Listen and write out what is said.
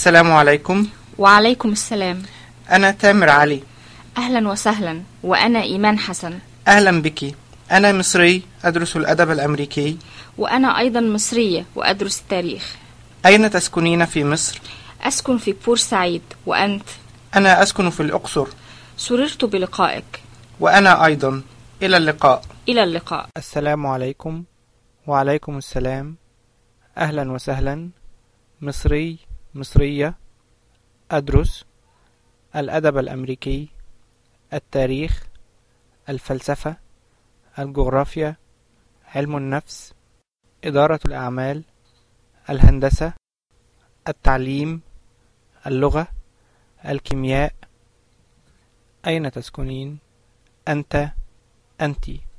السلام عليكم. وعليكم السلام. أنا تامر علي. أهلا وسهلا وأنا إيمان حسن. أهلا بك. أنا مصري أدرس الأدب الأمريكي. وأنا أيضا مصرية وأدرس التاريخ. أين تسكنين في مصر؟ أسكن في بورسعيد وأنت؟ أنا أسكن في الأقصر. سررت بلقائك. وأنا أيضا. إلى اللقاء. إلى اللقاء. السلام عليكم. وعليكم السلام. أهلا وسهلا. مصري مصرية أدرس الأدب الأمريكي التاريخ الفلسفة الجغرافيا علم النفس إدارة الأعمال الهندسة التعليم اللغة الكيمياء. أين تسكنين؟ أنت أنتِ.